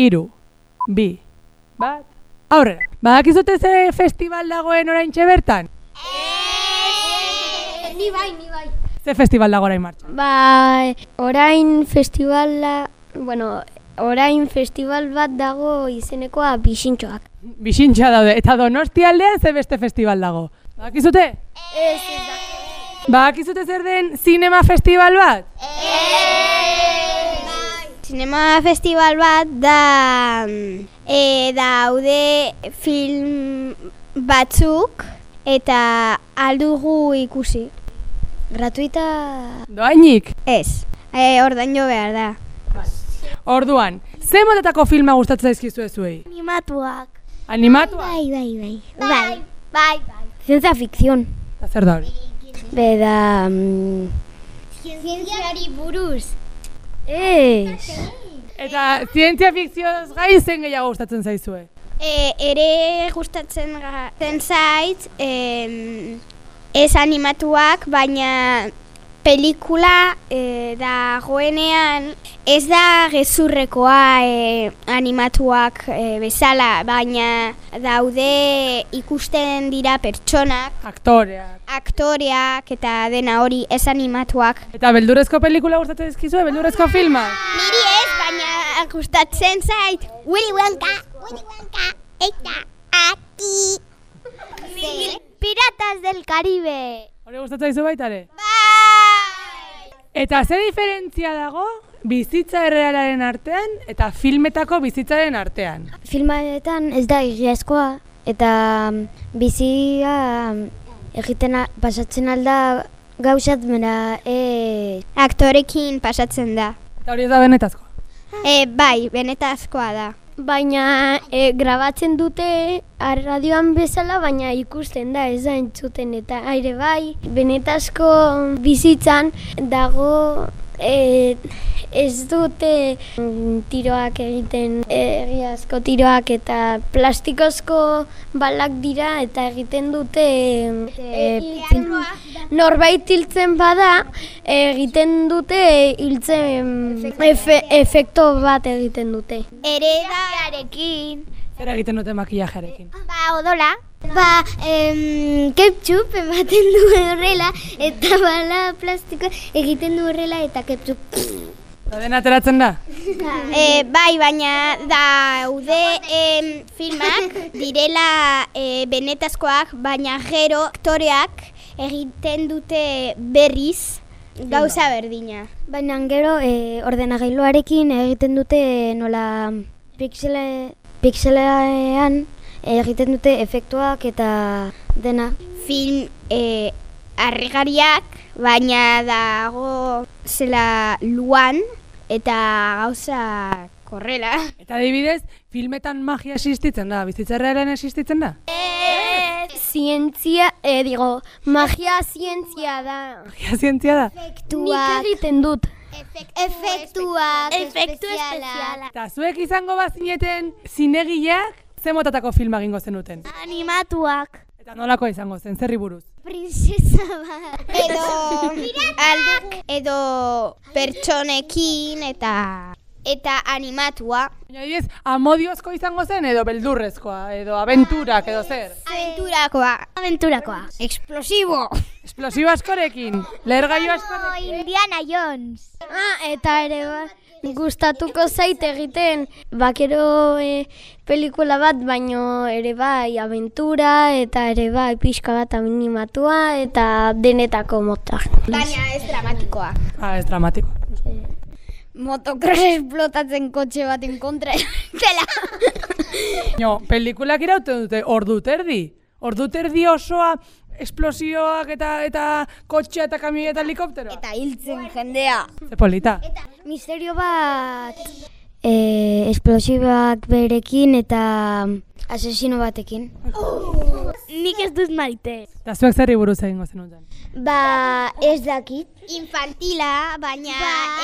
iru, bi, bat, aurrera. Badakizute ze festival dagoen orain bertan? Ni bai, ni bai. Ze festival dago orain martxan? Ba, orain festivala, bueno, orain festival bat dago izenekoa bisintxoak. Bixintxa daude, eta donosti aldean ze beste festival dago. Badakizute? Ez, Badakizute zer den zinema festival bat? Zinema festival bat da e, daude film batzuk eta aldugu ikusi. Gratuita Doainik? ez. E, ordaino behar da. Orduan, ze motatako filma gustatzen zaizkizu zuei? Animatuak. Animatua? Bai, bai, bai. Bai, bai, bai. Ciencia ficción. Eta zer da hori? Beda... Mm, Zientziari buruz. Ez. Eta zientzia fikzioz gain zen gehiago gustatzen zaizue? E, ere gustatzen zen zait, em, ez animatuak, baina pelikula e, dagoenean ez da gezurrekoa e, animatuak e, bezala, baina daude ikusten dira pertsonak, Aktoreak. aktoreak eta dena hori ez animatuak. Eta beldurrezko pelikula gustatzen zaizkizue, beldurrezko filma? Niri ez, baina gustatzen zait. Willy Wonka, Willy Wonka, eta aki. Piratas del Caribe. Hori gustatzen zaizu baita ere? Bai! Eta ze diferentzia dago bizitza errealaren artean eta filmetako bizitzaren artean? Filmaetan ez da egiazkoa eta mm, bizia mm, egiten pasatzen alda gauzat mera e... Aktorekin pasatzen da. Eta hori ez da benetazkoa. E, bai, benetazkoa da. Baina e, grabatzen dute radioan bezala, baina ikusten da, ez da entzuten eta aire bai. Benetazko bizitzan dago e, ez dute mm, tiroak egiten e, egiazko tiroak eta plastikozko balak dira eta egiten dute e, norbait hiltzen bada egiten dute hiltzen efe, efekto bat egiten dute. Eredarekin. Zer egiten dute makillajearekin? Ba, odola. Ba, em, ketchup ematen du horrela, eta bala plastiko egiten du horrela, eta ketchup. Eta dena ateratzen da? e, bai, baina daude em, filmak direla e, benetazkoak, baina gero aktoreak egiten dute berriz gauza berdina. Baina gero e, ordenagailuarekin egiten dute nola pixele, pixelean egiten dute efektuak eta dena. Film e, harrigariak, baina dago zela luan eta gauza korrela. Eta adibidez, filmetan magia existitzen da, bizitza errealen existitzen da? Zientzia, eh, digo, magia zientzia da. Magia zientzia da? Nik egiten dut. Efektuak, efektu espeziala. Eta zuek izango bazineten zinegileak, ze motatako filma egingo zenuten? Animatuak. Eta nolako izango zen, zerri buruz? Princesa bat. Edo, alduk, edo pertsonekin eta eta animatua. Baina amodiozko izango zen edo beldurrezkoa, edo abenturak edo zer? Aventurakoa. Aventurakoa. Explosibo. Esplosibo askorekin, lehergailu askorekin. Indiana Jones. Ah, eta ere bat. Gustatuko zait egiten bakero e, pelikula bat, baino ere bai aventura eta ere bai pixka bat animatua eta denetako mota. Baina ez dramatikoa. Ah, ez dramatiko. Motocross esplotatzen kotxe baten kontra dela. No, pelikulak irauten dute ordu terdi. Ordu terdi osoa esplosioak eta eta kotxea eta kamioi eta helikoptero. Eta hiltzen jendea. Ze polita. Misterio bat e, esplosibak berekin eta asesino batekin. Nik ez dut maite. Eta zuek zerri buruz egingo zenuten. Ba, ez dakit. Infantila, baina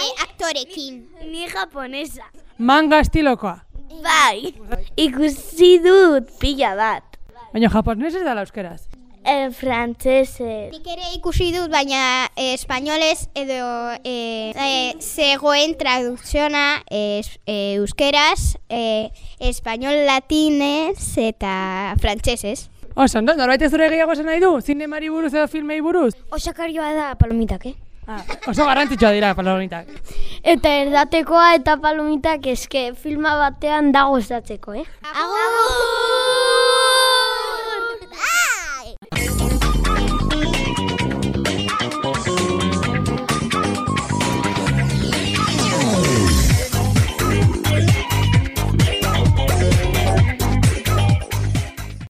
e, aktorekin. Ni japonesa. Manga estilokoa. Bai. Ikusi dut pila bat. Baina japonez ez da euskeraz. E, frantzese. Nik ere ikusi dut, baina eh, espainolez edo eh, eh, zegoen tradukziona eh, es- eh, euskeraz, eh, espainol latinez eta frantsesez. Oso, ondo, norbait ez zure gehiago esan nahi du? Zinemari buruz edo filmei buruz? Osakarioa da palomitak, eh? Ah, oso garrantzitsua dira palomitak. Eta erdatekoa eta palomitak eske filma batean dago esatzeko, eh? Agur!